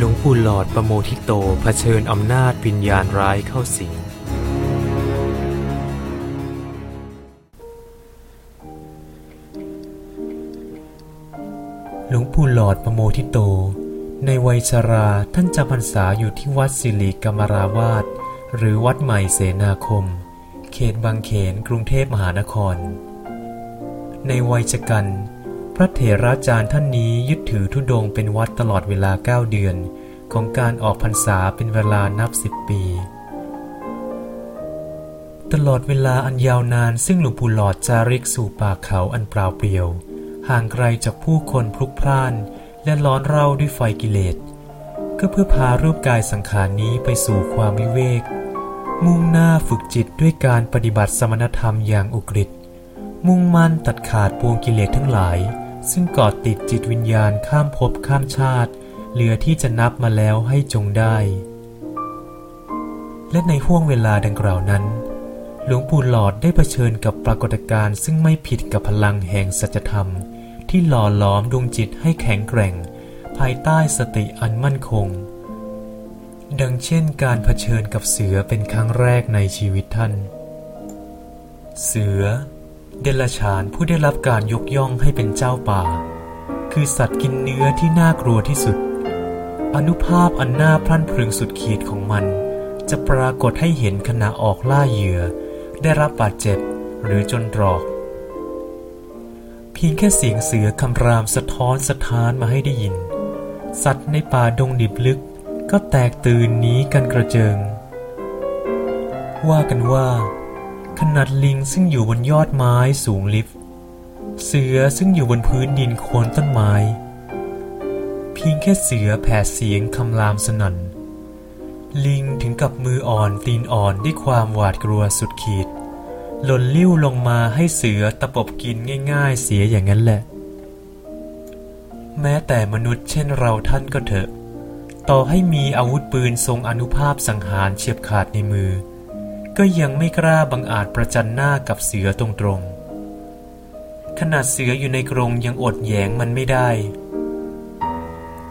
หลวงปู่หลอดประโมทิโตเผชิญอำนาจวิญญาณร้ายเข้าสิง หลวงปู่หลอดประโมทิโต ในวัยชราท่านจำพรรษาอยู่ที่วัดสิริกรรมราวาสหรือวัดใหม่เสนาคม เขตบางเขนกรุงเทพมหานคร ในวัยชกัน พระเถราจารย์ท่านนี้ยึดถือธุดงเป็นวัดตลอดเวลาเก้าเดือน ของการออกพรรษาเป็นเวลานับสิบปี ตลอดเวลาอันยาวนานซึ่งหลวงปู่หลอดจาริกสู่ป่าเขาอันเปล่าเปลี่ยว ห่างไกลจากผู้คนพลุกพล่าน และร้อนเร่าด้วยไฟกิเลส ก็เพื่อพารูปกายสังขารนี้ไปสู่ความวิเวก มุ่งหน้าฝึกจิตด้วยการปฏิบัติสมณธรรมอย่างอุกฤษมุ่งมั่นตัดขาดปวงกิเลสทั้งหลาย ซึ่งกอดติดจิตวิญญาณข้ามภพข้ามชาติ เหลือที่จะนับมาแล้วให้จงได้ และในห่วงเวลาดังกล่าวนั้น หลวงปู่หลอดได้เผชิญกับปรากฏการณ์ซึ่งไม่ผิดกับพลังแห่งสัจธรรม ที่หล่อหลอมดวงจิตให้แข็งแกร่ง ภายใต้สติอันมั่นคง ดังเช่นการเผชิญกับเสือเป็นครั้งแรกในชีวิตท่าน เสือ เดรัจฉานผู้ได้รับการยกย่องให้เป็นเจ้าป่า คือสัตว์กินเนื้อที่น่ากลัวที่สุด อนุภาพอันน่าพลั่นพรึงสุดขีดของมัน จะปรากฏให้เห็นขณะออกล่าเหยื่อ ได้รับบาดเจ็บหรือจนตรอก เพียงแค่เสียงเสือคำรามสะท้อนสะท้านมาให้ได้ยิน สัตว์ในป่าดงดิบลึกก็แตกตื่นหนีกันกระเจิง ว่ากันว่า ขนาดลิงซึ่งอยู่บนยอดไม้สูงลิฟเสือซึ่งอยู่บนพื้นดินโคนต้นไม้ เพียงแค่เสือแผดเสียงคำรามสนั่น ลิงถึงกับมืออ่อนตีนอ่อนด้วยความหวาดกลัวสุดขีด หล่นลิ้วลงมาให้เสือตะปบกินง่ายๆเสียอย่างนั้นแหละ แม้แต่มนุษย์เช่นเราท่านก็เถอะ ต่อให้มีอาวุธปืนทรงอนุภาพสังหารเฉียบขาดในมือ ก็ยังไม่กล้าบังอาจประจันหน้ากับเสือตรงๆ ขนาดเสืออยู่ในกรงยังอดแยงมันไม่ได้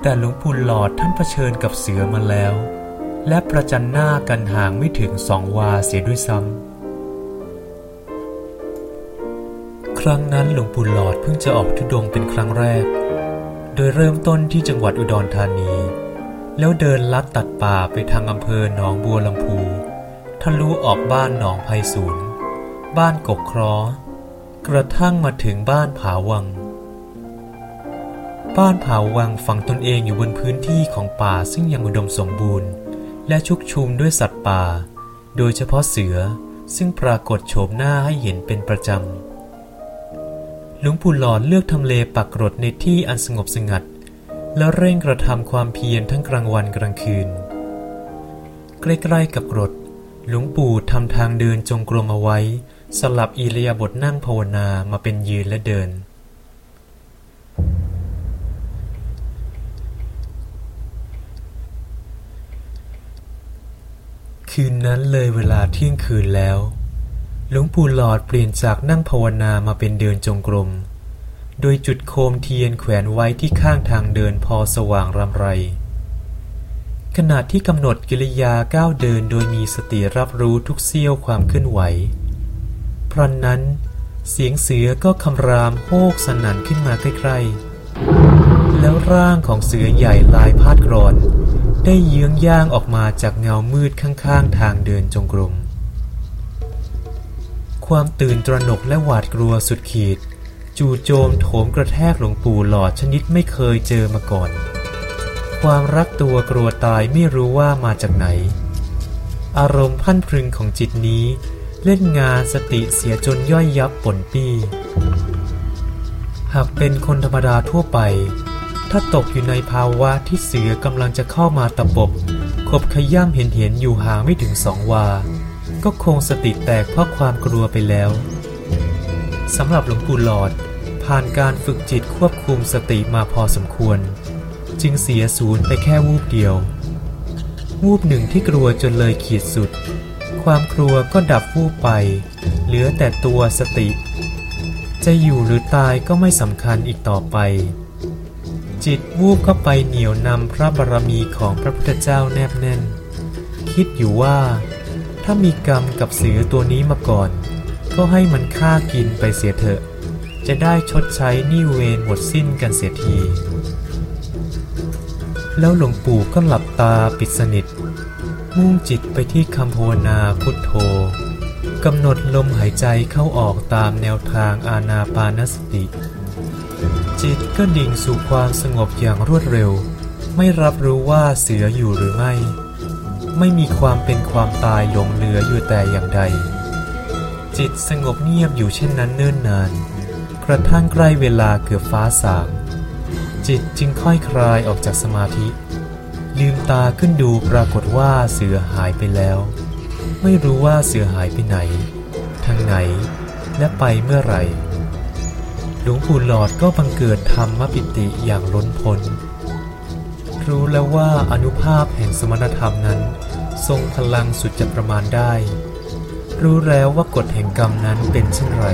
แต่หลวงปู่หลอดท่านเผชิญกับเสือมาแล้ว และประจันหน้ากันห่างไม่ถึงสองวาเสียด้วยซ้ำ ครั้งนั้นหลวงปู่หลอดเพิ่งจะออกทุดงเป็นครั้งแรก โดยเริ่มต้นที่จังหวัดอุดรธานี แล้วเดินลัดตัดป่าไปทางอำเภอหนองบัวลำพู ลุออกบ้านหนองไผ่ศูนย์บ้านกกครอกระทั่งมาถึงบ้านผาวัง บ้านผาวังฝังตนเองอยู่บนพื้นที่ของป่าซึ่งยังอุดมสมบูรณ์ และชุกชุมด้วยสัตว์ป่า โดยเฉพาะเสือซึ่งปรากฏโฉมหน้าให้เห็นเป็นประจำ หลวงปู่หลอดเลือกทำเลปักกรดในที่อันสงบสงัด แล้วเร่งกระทำความเพียรทั้งกลางวันกลางคืน ใกล้ๆกับกรด หลวงปู่ทำทางเดินจงกรมเอาไว้ สลับอิริยาบถนั่งภาวนามาเป็นยืนและเดิน คืนนั้นเลยเวลาเที่ยงคืนแล้ว หลวงปู่หลอดเปลี่ยนจากนั่งภาวนามาเป็นเดินจงกรม โดยจุดโคมเทียนแขวนไว้ที่ข้างทางเดินพอสว่างรำไร ขณะที่กำหนดกิริยาก้าวเดินโดยมีสติรับรู้ทุกเสี้ยวความเคลื่อนไหว พรันนั้น เสียงเสือก็คำรามโฮกสนั่นขึ้นมาใกล้ๆ แล้วร่างของเสือใหญ่ลายพาดกรอน ได้เยื้องย่างออกมาจากเงามืดข้างๆ ทางเดินจงกรม ความตื่นตระหนกและหวาดกลัวสุดขีด จู่โจมโถมกระแทกหลวงปู่หลอดชนิดไม่เคยเจอมาก่อน ความรักตัวกลัวตายไม่รู้ว่ามาจากไหน อารมณ์พันพรึงของจิตนี้ เล่นงานสติเสียจนย่อยยับป่นปี้หากเป็นคนธรรมดาทั่วไป ถ้าตกอยู่ในภาวะที่เสือกำลังจะเข้ามาตะปบขบขย่ำเห็นเห็นอยู่ห่างไม่ถึงสองวา ก็คงสติแตกเพราะความกลัวไปแล้วสำหรับหลวงปู่หลอด ผ่านการฝึกจิตควบคุมสติมาพอสมควร จึงเสียศูนย์ไปแค่วูบเดียว วูบหนึ่งที่กลัวจนเลยขีดสุด ความกลัวก็ดับวูบไป เหลือแต่ตัวสติ จะอยู่หรือตายก็ไม่สำคัญอีกต่อไป จิตวูบเข้าไปเหนียวนำพระบารมีของพระพุทธเจ้าแนบแน่น คิดอยู่ว่า ถ้ามีกรรมกับเสือตัวนี้มาก่อน ก็ให้มันฆ่ากินไปเสียเถอะจะได้ชดใช้นิเวรหมดสิ้นกันเสียที แล้วหลวงปู่ก็หลับตาปิดสนิท มุ่งจิตไปที่คำภาวนาพุทโธกำหนดลมหายใจเข้าออกตามแนวทางอาณาปานสติ จิตก็ดิ่งสู่ความสงบอย่างรวดเร็ว ไม่รับรู้ว่าเสืออยู่หรือไม่ ไม่มีความเป็นความตายหลงเหลืออยู่แต่อย่างใด จิตสงบเงียบอยู่เช่นนั้นเนิ่นนาน กระทั่งใกล้เวลาเกือบฟ้าสาง จิตจึงค่อยคลายออกจากสมาธิ ลืมตาขึ้นดูปรากฏว่าเสือหายไปแล้ว ไม่รู้ว่าเสือหายไปไหน ทางไหน และไปเมื่อไหร่หลวงปู่หลอดก็บังเกิดธรรมปิติอย่างล้นพ้นรู้แล้วว่าอนุภาพแห่งสมณธรรมนั้น ทรงพลังสุดจะประมาณได้ รู้แล้วว่ากฎแห่งกรรมนั้นเป็นเช่นไร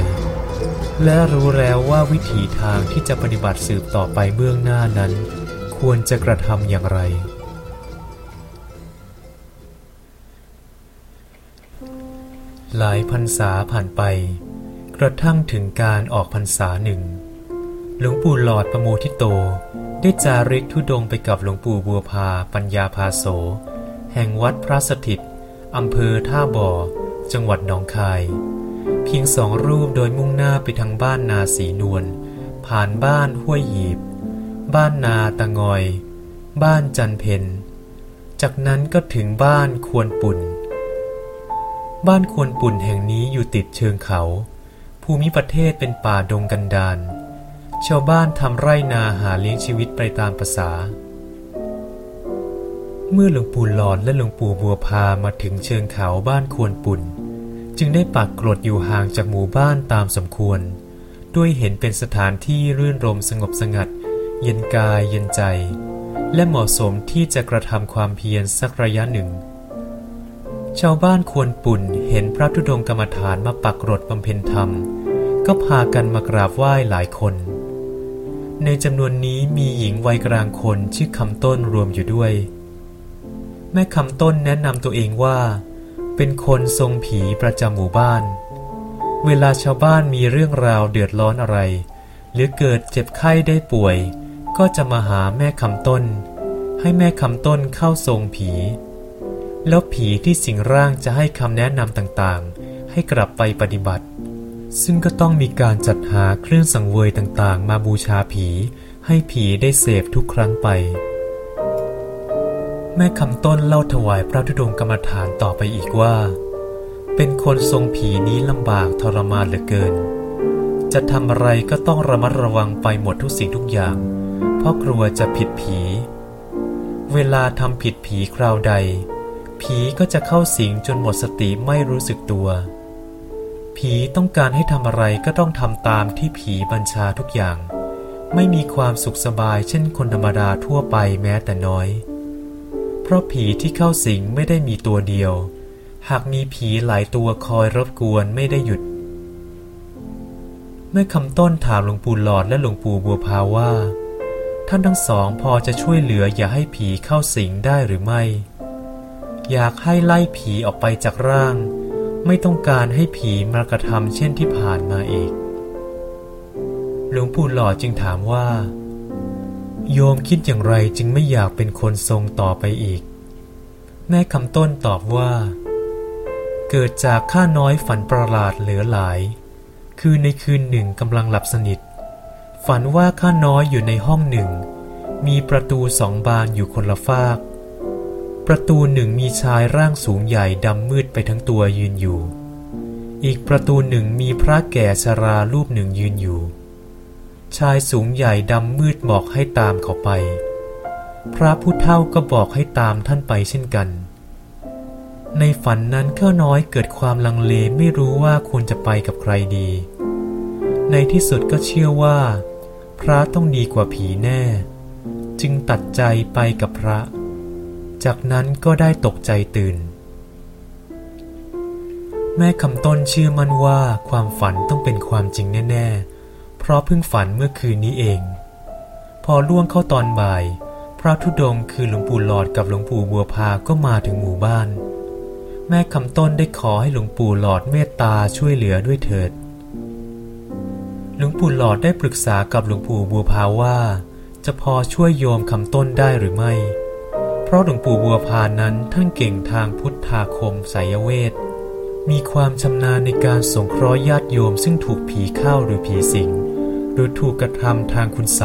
และรู้แล้วว่าวิถีทางที่จะปฏิบัติสืบต่อไปเบื้องหน้านั้น ควรจะกระทำอย่างไร หลายพรรษาผ่านไป กระทั่งถึงการออกพรรษาหนึ่งหลวงปู่หลอดประโมทิโต ได้จาริกทุดงไปกับหลวงปู่บัวพาปัญญาพาโส แห่งวัดพระสถิตอำเภอท่าบ่อ จังหวัดหนองคาย เพียงสองรูปโดยมุ่งหน้าไปทางบ้านนาสีนวล ผ่านบ้านห้วยหีบ บ้านนาตะงอย บ้านจันเพนจากนั้นก็ถึงบ้านควรปุ่น บ้านควนปุ่นแห่งนี้อยู่ติดเชิงเขา ภูมิประเทศเป็นป่าดงกันดารชาวบ้านทำไร่นาหาเลี้ยงชีวิตไปตามภาษา เมื่อหลวงปู่หลอดและหลวงปู่บัวพามาถึงเชิงเขาบ้านควนปุ่น จึงได้ปักกรดอยู่ห่างจากหมู่บ้านตามสมควร ด้วยเห็นเป็นสถานที่รื่นรมสงบสงัด เย็นกายเย็นใจ และเหมาะสมที่จะกระทำความเพียรสักระยะหนึ่ง ชาวบ้านควรปุ่นเห็นพระธุดงกรรมฐานมาปักรดบำเพ็ญธรรม ก็พากันมากราบไหว้หลายคน ในจำนวนนี้มีหญิงวัยกลางคนชื่อคำต้นรวมอยู่ด้วย แม่คำต้นแนะนำตัวเองว่า เป็นคนทรงผีประจำหมู่บ้าน เวลาชาวบ้านมีเรื่องราวเดือดร้อนอะไร หรือเกิดเจ็บไข้ได้ป่วย ก็จะมาหาแม่คำต้น ให้แม่คำต้นเข้าทรงผี แล้วผีที่สิงร่างจะให้คำแนะนำต่างๆ ให้กลับไปปฏิบัติ ซึ่งก็ต้องมีการจัดหาเครื่องสังเวยต่างๆ มาบูชาผี ให้ผีได้เสพทุกครั้งไป แม่คำต้นเล่าถวายพระธุดงกรรมฐานต่อไปอีกว่า เป็นคนทรงผีนี้ลำบากทรมานเหลือเกิน จะทำอะไรก็ต้องระมัดระวังไปหมดทุกสิ่งทุกอย่าง เพราะกลัวจะผิดผี เวลาทำผิดผีคราวใด ผีก็จะเข้าสิงจนหมดสติไม่รู้สึกตัว ผีต้องการให้ทำอะไรก็ต้องทำตามที่ผีบัญชาทุกอย่าง ไม่มีความสุขสบายเช่นคนธรรมดาทั่วไปแม้แต่น้อย เพราะผีที่เข้าสิงไม่ได้มีตัวเดียว หากมีผีหลายตัวคอยรบกวนไม่ได้หยุด เมื่อคำต้นถามหลวงปู่หลอดและหลวงปู่บัวพาว่า ท่านทั้งสองพอจะช่วยเหลืออย่าให้ผีเข้าสิงได้หรือไม่ อยากให้ไล่ผีออกไปจากร่าง ไม่ต้องการให้ผีมากระทำเช่นที่ผ่านมาอีก หลวงปู่หล่อจึงถามว่า โยมคิดอย่างไรจึงไม่อยากเป็นคนทรงต่อไปอีก แม่คำต้นตอบว่า เกิดจากข้าน้อยฝันประหลาดเหลือหลาย คือในคืนหนึ่งกำลังหลับสนิท ฝันว่าข้าน้อยอยู่ในห้องหนึ่ง มีประตูสองบานอยู่คนละฟาก ประตูหนึ่งมีชายร่างสูงใหญ่ดำมืดไปทั้งตัวยืนอยู่ อีกประตูหนึ่งมีพระแก่ชรารูปหนึ่งยืนอยู่ ชายสูงใหญ่ดำมืดบอกให้ตามเขาไป พระผู้เฒ่าก็บอกให้ตามท่านไปเช่นกัน ในฝันนั้นข้าน้อยเกิดความลังเลไม่รู้ว่าควรจะไปกับใครดี ในที่สุดก็เชื่อว่า พระต้องดีกว่าผีแน่ จึงตัดใจไปกับพระ จากนั้นก็ได้ตกใจตื่น แม่คำต้นเชื่อมั่นว่าความฝันต้องเป็นความจริงแน่ ๆ เพราะเพิ่งฝันเมื่อคืนนี้เอง พอล่วงเข้าตอนบ่าย พระธุดงค์คือหลวงปู่หลอดกับหลวงปู่บัวพาก็มาถึงหมู่บ้าน แม่คำต้นได้ขอให้หลวงปู่หลอดเมตตาช่วยเหลือด้วยเถิด หลวงปู่หลอดได้ปรึกษากับหลวงปู่บัวพาว่า จะพอช่วยโยมคำต้นได้หรือไม่ เพราะหลวงปู่บัวพานั้นท่านเก่งทางพุทธาคมไสยเวทมีความชำนาญในการสงเคราะห์ญาติโยมซึ่งถูกผีเข้าหรือผีสิง หรือถูกกระทำทางคุณไส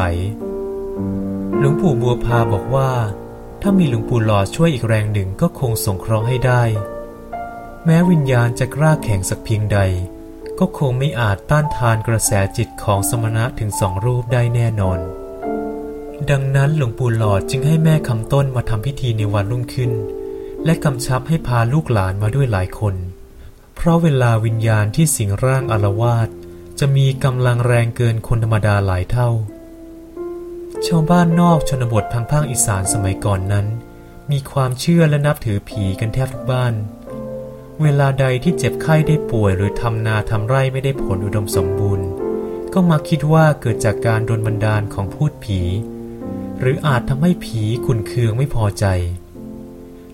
หลวงปู่บัวพาบอกว่า ถ้ามีหลวงปู่หล่อช่วยอีกแรงหนึ่งก็คงสงเคราะห์ให้ได้ แม้วิญญาณจะกล้าแข็งสักเพียงใด ก็คงไม่อาจต้านทานกระแสจิตของสมณะถึงสองรูปได้แน่นอน ดังนั้นหลวงปู่หลอดจึงให้แม่คำต้นมาทำพิธีในวันรุ่งขึ้น และกำชับให้พาลูกหลานมาด้วยหลายคน เพราะเวลาวิญญาณที่สิงร่างอารวาส จะมีกำลังแรงเกินคนธรรมดาหลายเท่า ชาวบ้านนอกชนบททางภาคอีสานสมัยก่อนนั้น มีความเชื่อและนับถือผีกันแทบทุกบ้าน เวลาใดที่เจ็บไข้ได้ป่วยหรือทำนาทำไร่ไม่ได้ผลอุดมสมบูรณ์ ก็มาคิดว่าเกิดจากการโดนบันดาลของพูดผี หรืออาจทำให้ผีขุนเคืองไม่พอใจ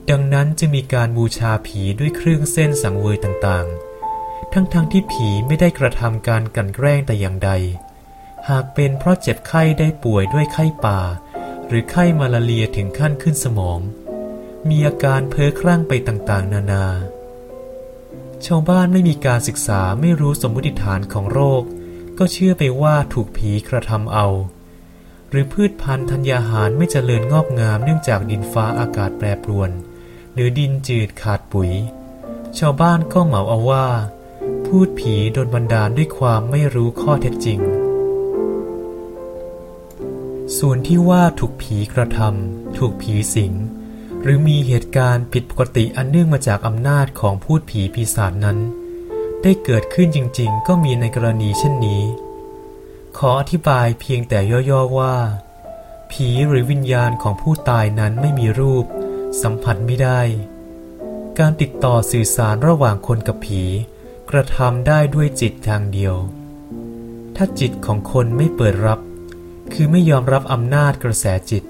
ดังนั้นจึงมีการบูชาผีด้วยเครื่องเส้นสังเวยต่างๆ ทั้งๆทที่ผีไม่ได้กระทำการกันแกล้งแต่อย่างใด หากเป็นเพราะเจ็บไข้ได้ป่วยด้วยไข้ป่า หรือไข้มาลาเรียถึงขั้นขึ้นสมอง มีอาการเพ้อคลั่งไปต่างๆ นานา ชาวบ้านไม่มีการศึกษาไม่รู้สมมติฐานของโรค ก็เชื่อไปว่าถูกผีกระทำเอา หรือพืชพันธุ์ธัญญาหารไม่เจริญงอกงามเนื่องจากดินฟ้าอากาศแปรปรวน หรือดินจืดขาดปุ๋ย ชาวบ้านก็เหมาเอาว่า พูดผีโดนบันดาลด้วยความไม่รู้ข้อเท็จจริง ส่วนที่ว่าถูกผีกระทำถูกผีสิง หรือมีเหตุการณ์ผิดปกติอันเนื่องมาจากอำนาจของพูดผีปีศาจนั้น ได้เกิดขึ้นจริงๆ ก็มีในกรณีเช่นนี้ ขออธิบายเพียงแต่ย่อๆว่า ผีหรือวิญญาณของผู้ตายนั้นไม่มีรูป สัมผัสไม่ได้ การติดต่อสื่อสารระหว่างคนกับผี กระทำได้ด้วยจิตทางเดียว ถ้าจิตของคนไม่เปิดรับ คือไม่ยอมรับอำนาจกระแสจิต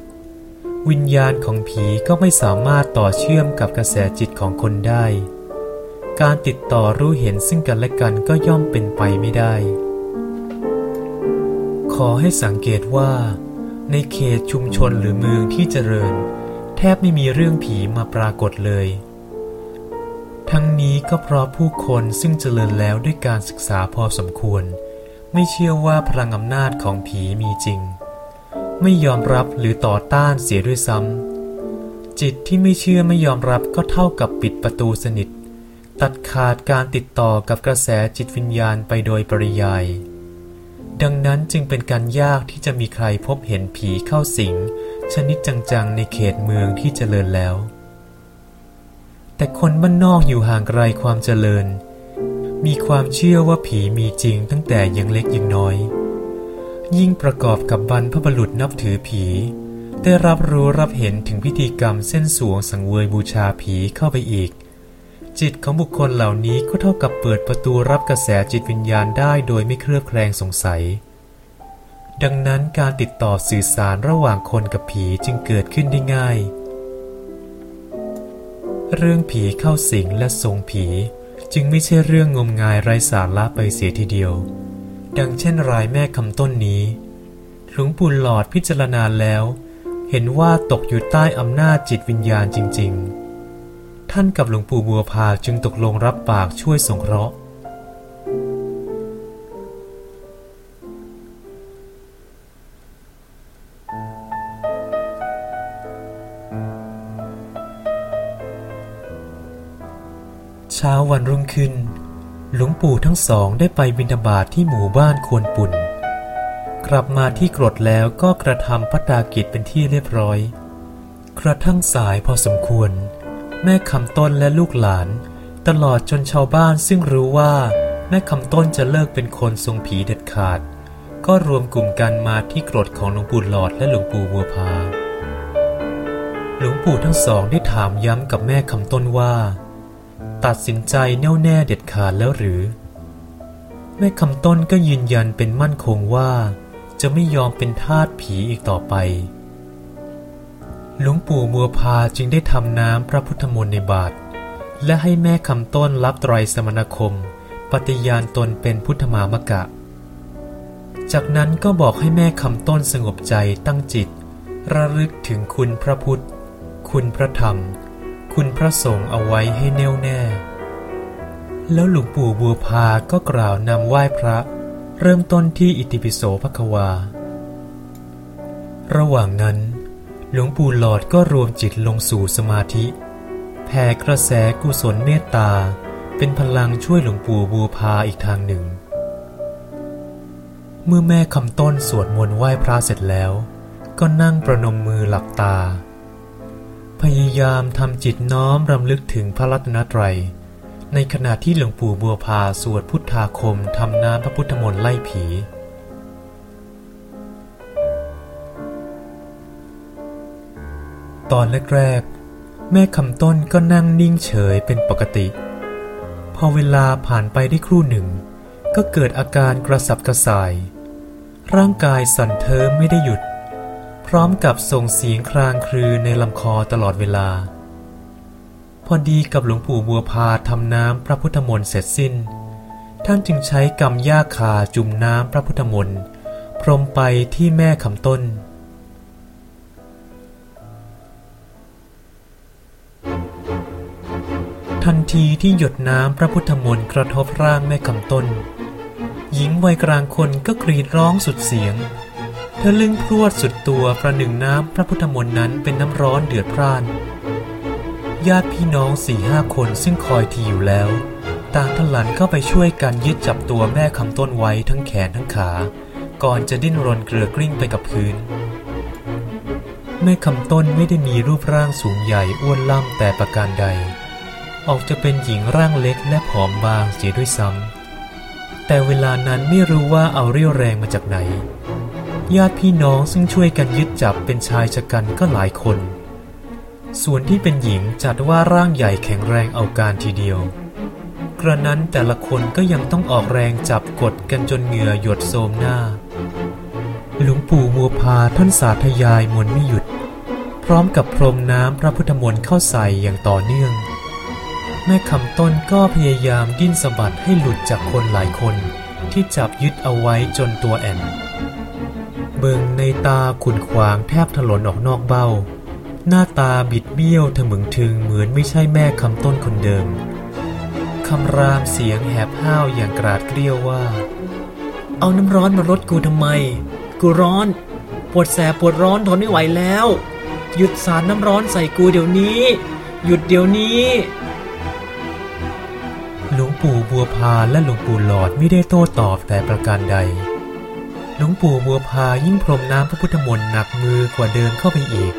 วิญญาณของผีก็ไม่สามารถต่อเชื่อมกับกระแสจิตของคนได้ การติดต่อรู้เห็นซึ่งกันและกันก็ย่อมเป็นไปไม่ได้ ขอให้สังเกตว่า ในเขตชุมชนหรือเมืองที่เจริญ แทบไม่มีเรื่องผีมาปรากฏเลย ทั้งนี้ก็เพราะผู้คนซึ่งเจริญแล้วด้วยการศึกษาพอสมควร ไม่เชื่อว่าพลังอำนาจของผีมีจริง ไม่ยอมรับหรือต่อต้านเสียด้วยซ้ำจิตที่ไม่เชื่อไม่ยอมรับก็เท่ากับปิดประตูสนิท ตัดขาดการติดต่อกับกระแสจิตวิญญาณไปโดยปริยาย ดังนั้นจึงเป็นการยากที่จะมีใครพบเห็นผีเข้าสิง ชนิดจังๆในเขตเมืองที่เจริญแล้ว แต่คนบ้านนอกอยู่ห่างไกลความเจริญ มีความเชื่อว่าผีมีจริงตั้งแต่ยังเล็กยังน้อย ยิ่งประกอบกับบรรพบุรุษนับถือผี ได้รับรู้รับเห็นถึงพิธีกรรมเส้นสวงสังเวยบูชาผีเข้าไปอีก จิตของบุคคลเหล่านี้ก็เท่ากับเปิดประตูรับกระแสจิตวิญญาณได้โดยไม่เครือบแคลงสงสัย ดังนั้นการติดต่อสื่อสารระหว่างคนกับผีจึงเกิดขึ้นได้ง่าย เรื่องผีเข้าสิงและทรงผี จึงไม่ใช่เรื่องงมงายไร้สาระไปเสียทีเดียว ดังเช่นรายแม่คำต้นนี้ หลวงปู่หลอดพิจารณาแล้ว เห็นว่าตกอยู่ใต้อำนาจจิตวิญญาณจริง ๆ ท่านกับหลวงปู่บัวพาจึงตกลงรับปากช่วยสงเคราะห์ เช้าวันรุ่งขึ้น หลวงปู่ทั้งสองได้ไปบิณฑบาตทที่หมู่บ้านควนปุ่น กลับมาที่กรดแล้วก็กระทำพัตตากิจเป็นที่เรียบร้อย กระทั่งสายพอสมควร แม่คำต้นและลูกหลาน ตลอดจนชาวบ้านซึ่งรู้ว่าแม่คำต้นจะเลิกเป็นคนทรงผีเด็ดขาด ก็รวมกลุ่มกันมาที่กรดของหลวงปู่หลอดและหลวงปู่บัวพาหลวงปู่ทั้งสองได้ถามย้ำกับแม่คำต้นว่า ตัดสินใจแน่วแน่เด็ดขาดแล้วหรือ แม่คำต้นก็ยืนยันเป็นมั่นคงว่า จะไม่ยอมเป็นทาสผีอีกต่อไป หลวงปู่บัวพาจึงได้ทำน้ำพระพุทธมนต์ในบาท และให้แม่คำต้นรับไตรสมณคม ปฏิญาณตนเป็นพุทธมามกะ จากนั้นก็บอกให้แม่คำต้นสงบใจตั้งจิต ระลึกถึงคุณพระพุทธ คุณพระธรรม คุณพระสงฆ์เอาไว้ให้แน่วแน่ แล้วหลวงปู่บัวพาก็กล่าวนำไหว้พระ เริ่มต้นที่อิติปิโสภควา ระหว่างนั้น หลวงปู่หลอดก็รวมจิตลงสู่สมาธิแผ่กระแสกุศลเมตตา เป็นพลังช่วยหลวงปู่บัวพาอีกทางหนึ่ง เมื่อแม่คำต้นสวดมนต์ไหว้พระเสร็จแล้ว ก็นั่งประนมมือหลับตา พยายามทำจิตน้อมรำลึกถึงพระรัตนตรัย ในขณะที่หลวงปู่บัวพาสวดพุทธาคมทำน้ำพระพุทธมนต์ไล่ผี ตอนแรกๆ แม่คำต้นก็นั่งนิ่งเฉยเป็นปกติ พอเวลาผ่านไปได้ครู่หนึ่ง ก็เกิดอาการกระสับกระส่าย ร่างกายสั่นเทิมไม่ได้หยุด พร้อมกับส่งเสียงครางครือในลำคอตลอดเวลา พอดีกับหลวงปู่บัวพาทำน้ำพระพุทธมนต์เสร็จสิ้น ท่านจึงใช้กำย่าคาจุ่มน้ำพระพุทธมนต์พรมไปที่แม่คำต้นทันทีที่หยดน้ำพระพุทธมนต์กระทบร่างแม่คำต้น หญิงวัยกลางคนก็กรีดร้องสุดเสียง ธอลึงพรวดสุดตัวประหนึ่งน้ำพระพุทธมนต์นั้นเป็นน้ำร้อนเดือดพร่าน ญาติพี่น้องสี่ห้าคนซึ่งคอยทีอยู่แล้ว ต่างทลันเข้าไปช่วยกันยึดจับตัวแม่คำต้นไว้ทั้งแขนทั้งขา ก่อนจะดิ้นรนเกลือกลิ้งไปกับพื้น แม่คำต้นไม่ได้มีรูปร่างสูงใหญ่อ้วนล่ำแต่ประการใด ออกจะเป็นหญิงร่างเล็กและผอมบางเสียด้วยซ้ำแต่เวลานั้นไม่รู้ว่าเอาเรี่ยวแรงมาจากไหน ญาติพี่น้องซึ่งช่วยกันยึดจับเป็นชายชะกันก็หลายคน ส่วนที่เป็นหญิงจัดว่าร่างใหญ่แข็งแรงเอาการทีเดียว กระนั้นแต่ละคนก็ยังต้องออกแรงจับกดกันจนเหงื่อหยดโสมหน้า หลวงปู่มัวพาท่านสาธยายมนไม่หยุด พร้อมกับพรมน้ำพระพุทธมนต์เข้าใส่อย่างต่อเนื่อง แม่คำต้นก็พยายามดิ้นสะบัดให้หลุดจากคนหลายคนที่จับยึดเอาไว้จนตัวแอน บิงในตาขุนขวางแทบถลนออกนอกเบ้า หน้าตาบิดเบี้ยวถมึงถึงเหมือนไม่ใช่แม่คำต้นคนเดิมคำรามเสียงแหบห้าวอย่างกราดเกลี้ยวว่า เอาน้ำร้อนมารดกูทำไม กูร้อน ปวดแสบปวดร้อนทนไม่ไหวแล้ว หยุดสาดน้ำร้อนใส่กูเดี๋ยวนี้ หยุดเดี๋ยวนี้ หลวงปู่บัวพาและหลวงปู่หลอดไม่ได้โต้ตอบแต่ประการใด หลวงปู่บัวพายิ่งพรมน้ำพระพุทธมนต์หนักมือกว่าเดิมเข้าไปอีก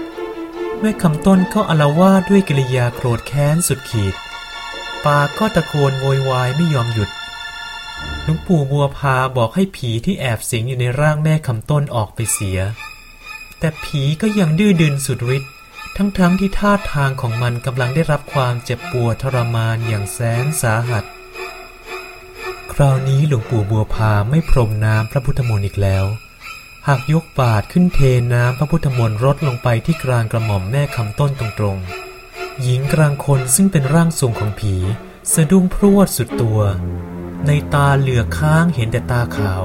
แม่คำต้นก็อลาวาดด้วยกิริยาโกรธแค้นสุดขีด ปากก็ตะโกนโวยวายไม่ยอมหยุด หลวงปู่บัวพาบอกให้ผีที่แอบสิงอยู่ในร่างแม่คำต้นออกไปเสีย แต่ผีก็ยังดื้อดึนสุดฤทธิ์ทั้งๆทที่ท่าทางของมันกำลังได้รับความเจ็บปวดทรมานอย่างแสนสาหัส คราวนี้หลวงปู่บัวพาไม่พรมน้ำพระพุทธมนต์อีกแล้ว หากยกบาทขึ้นเทน้ำพระพุทธมนต์รดลงไปที่กลางกระหม่อมแม่คำต้นตรงๆ หญิงกลางคนซึ่งเป็นร่างทรงของผีสะดุ้งพรวดสุดตัว ในตาเหลือค้างเห็นแต่ตาขาว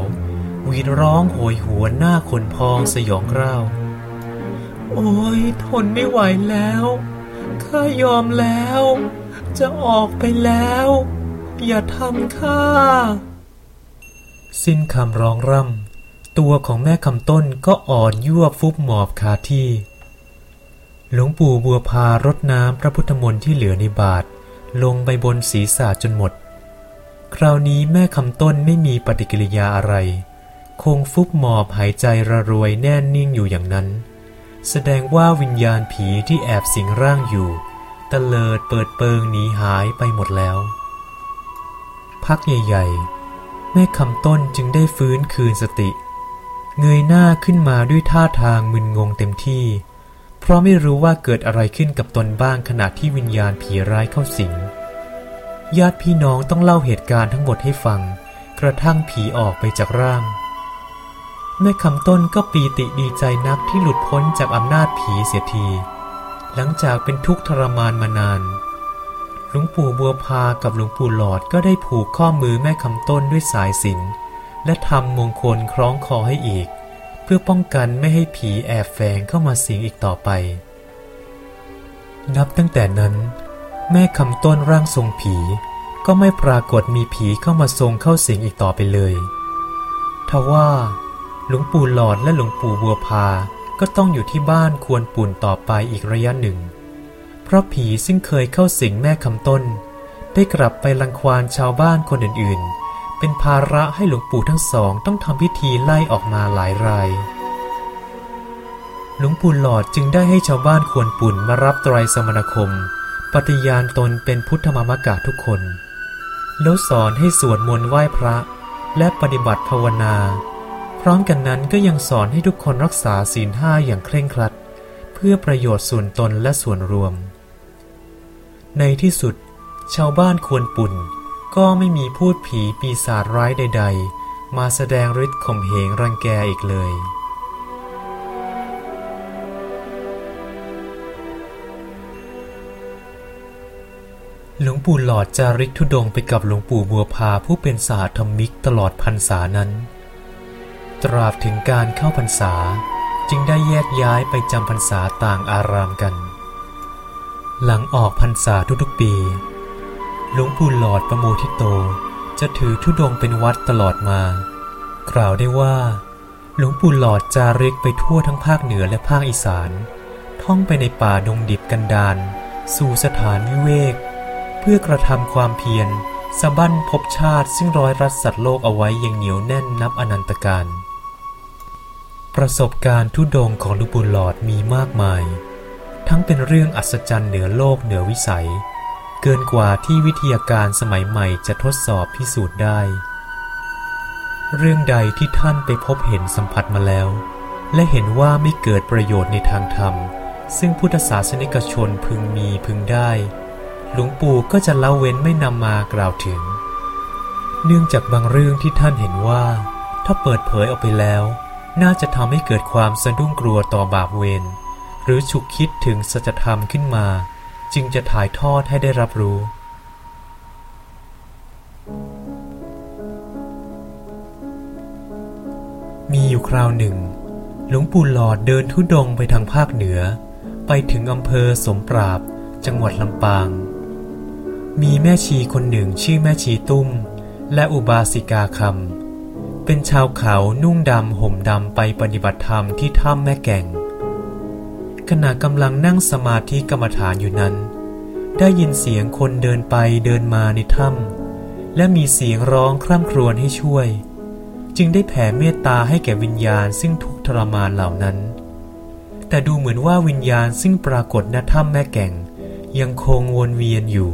วีดร้องโหยหวนหน้าขนพองสยองกร้าว โอ้ยทนไม่ไหวแล้ว ข้ายอมแล้ว จะออกไปแล้ว อย่าทำข้า สิ้นคำร้องร่ำ ตัวของแม่คำต้นก็อ่อนยั่วฟุบหมอบคาที่ หลวงปู่บัวพารดน้ำพระพุทธมนต์ที่เหลือในบาท ลงไปบนศีรษะจนหมด คราวนี้แม่คำต้นไม่มีปฏิกิริยาอะไร คงฟุบหมอบหายใจระรวยแน่นนิ่งอยู่อย่างนั้น แสดงว่าวิญญาณผีที่แอบสิงร่างอยู่ตะเลิดเปิดเปิงหนีหายไปหมดแล้ว พักใหญ่ๆ แม่คำต้นจึงได้ฟื้นคืนสติ เงยหน้าขึ้นมาด้วยท่าทางมึนงงเต็มที่ เพราะไม่รู้ว่าเกิดอะไรขึ้นกับตนบ้างขณะที่วิญญาณผีร้ายเข้าสิง ญาติพี่น้องต้องเล่าเหตุการณ์ทั้งหมดให้ฟัง กระทั่งผีออกไปจากร่าง แม่คำต้นก็ปีติดีใจนักที่หลุดพ้นจากอำนาจผีเสียที หลังจากเป็นทุกข์ทรมานมานาน หลวงปู่บัวพากับหลวงปู่หลอดก็ได้ผูกข้อมือแม่คำต้นด้วยสายสินและทำมงคลคล้องคอให้อีก เพื่อป้องกันไม่ให้ผีแอบแฝงเข้ามาสิงอีกต่อไป นับตั้งแต่นั้น แม่คำต้นร่างทรงผี ก็ไม่ปรากฏมีผีเข้ามาทรงเข้าสิงอีกต่อไปเลยทว่าหลวงปู่หลอดและหลวงปู่บัวพาก็ต้องอยู่ที่บ้านควรปุ่นต่อไปอีกระยะหนึ่ง ราะผีซึ่งเคยเข้าสิงแม่คำต้น ได้กลับไปรังควานชาวบ้านคนอื่นๆ เป็นภาระให้หลวงปู่ทั้งสองต้องทำพิธีไล่ออกมาหลายราย หลวงปู่หลอดจึงได้ให้ชาวบ้านควรปุ่นมารับไตรสมณคม ปฏิญาณตนเป็นพุทธมามกะทุกคน แล้วสอนให้สวดมนต์ไหว้พระ และปฏิบัติภาวนา พร้อมกันนั้นก็ยังสอนให้ทุกคนรักษาศีลห้าอย่างเคร่งครัด เพื่อประโยชน์ส่วนตนและส่วนรวม ในที่สุด ชาวบ้านควรปุ่น ก็ไม่มีพูดผีปีศาจร้ายใด ๆ มาแสดงฤทธิ์ข่มเหงรังแกอีกเลย หลวงปู่หลอดจาริกทุดงไปกับหลวงปู่บัวพาผู้เป็นสาธรรมิกตลอดพรรษานั้น ตราบถึงการเข้าพรรษาจึงได้แยกย้ายไปจำพรรษาต่างอารามกัน หลังออกพรรษาทุกๆปี หลวงปู่หลอดประโมทิโตจะถือธุดงเป็นวัดตลอดมา กล่าวได้ว่า หลวงปู่หลอดจาริกไปทั่วทั้งภาคเหนือและภาคอีสาน ท่องไปในป่าดงดิบกันดารสู่สถานวิเวก เพื่อกระทำความเพียรสะบั้นพบชาติซึ่งร้อยรัดสัตว์โลกเอาไว้อย่างเหนียวแน่นนับอนันตการ ประสบการณ์ทุดงของหลูกบุญหลอดมีมากมาย ทั้งเป็นเรื่องอัศจรรย์เหนือโลกเหนือวิสัย เกินกว่าที่วิทยาการสมัยใหม่จะทดสอบพิสูจน์ได้ เรื่องใดที่ท่านไปพบเห็นสัมผัสมาแล้ว และเห็นว่าไม่เกิดประโยชน์ในทางธรรม ซึ่งพุทธศาสนิกชนพึงมีพึงได้ หลวงปู่ก็จะเล่าเว้นไม่นำมากล่าวถึง เนื่องจากบางเรื่องที่ท่านเห็นว่า ถ้าเปิดเผยออกไปแล้ว น่าจะทำให้เกิดความสะดุ้งกลัวต่อบาปเวร หรือฉุกคิดถึงสัจธรรมขึ้นมา จึงจะถ่ายทอดให้ได้รับรู้ มีอยู่คราวหนึ่ง หลวงปู่หลอดเดินทุดงไปทางภาคเหนือ ไปถึงอำเภอสมปราบ จังหวัดลำปาง มีแม่ชีคนหนึ่งชื่อแม่ชีตุ้ม และอุบาสิกาคำเป็นชาวเขานุ่งดำห่มดำไปปฏิบัติธรรมที่ถ้ำแม่แก่ง ขณะกำลังนั่งสมาธิกรรมฐานอยู่นั้น ได้ยินเสียงคนเดินไปเดินมาในถ้ำและมีเสียงร้องคร่ำครวญให้ช่วย จึงได้แผ่เมตตาให้แก่วิญญาณซึ่งทุกทรมานเหล่านั้น แต่ดูเหมือนว่าวิญญาณซึ่งปรากฏณถ้ำแม่แก่ง ยังคงวนเวียนอยู่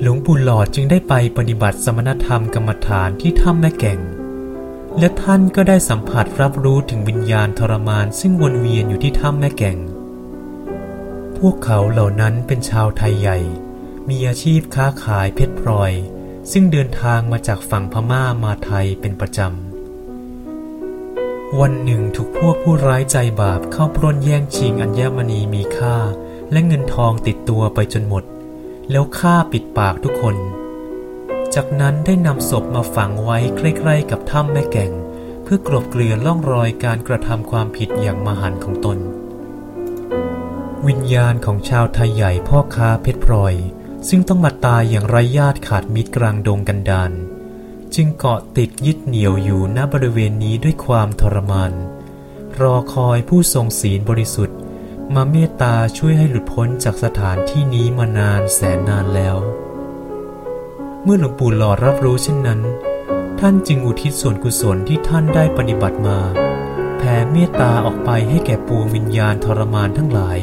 หลวงปู่หลอดจึงได้ไปปฏิบัติสมณธรรมกรรมฐานที่ถ้ำแม่แก่ง และท่านก็ได้สัมผัสรับรู้ถึงวิญญาณทรมานซึ่งวนเวียนอยู่ที่ถ้ำแม่แก่ง พวกเขาเหล่านั้นเป็นชาวไทยใหญ่ มีอาชีพค้าขายเพชรพลอย ซึ่งเดินทางมาจากฝั่งพม่ามาไทยเป็นประจำ วันหนึ่งถูกพวกผู้ร้ายใจบาปเข้าปล้นแย่งชิงอัญมณีมีค่า และเงินทองติดตัวไปจนหมด แล้วฆ่าปิดปากทุกคน จากนั้นได้นำศพมาฝังไว้ใกล้ๆกับถ้ำแม่แก่ง เพื่อกลบเกลื่อนล่องรอยการกระทำความผิดอย่างมหันของตน วิญญาณของชาวไทยใหญ่พ่อค้าเพชรพลอย ซึ่งต้องมาตายอย่างไร้ญาติขาดมิตรกลางดงกันดานจึงเกาะติดยึดเหนี่ยวอยู่ณบริเวณนี้ด้วยความทรมาน รอคอยผู้ทรงศีลบริสุทธิ์ มาเมตตาช่วยให้หลุดพ้นจากสถานที่นี้มานานแสนนานแล้ว เมื่อหลวงปู่หลอดรับรู้เช่นนั้น ท่านจึงอุทิศส่วนกุศลที่ท่านได้ปฏิบัติมา แผ่เมตตาออกไปให้แก่ปวงวิญญาณทรมานทั้งหลาย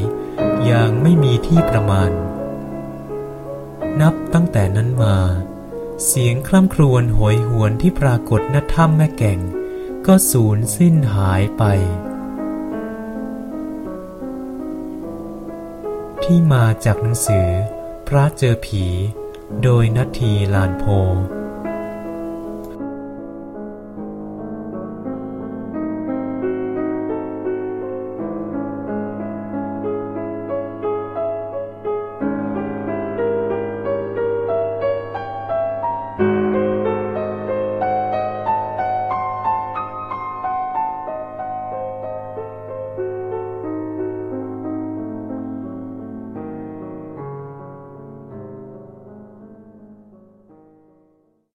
อย่างไม่มีที่ประมาณ นับตั้งแต่นั้นมา เสียงคร่ำครวญโหยหวนที่ปรากฏณถ้ำแม่แก่ง ก็สูญสิ้นหายไป ที่มาจากหนังสือ พระเจอผี โดยนัทีลานโพ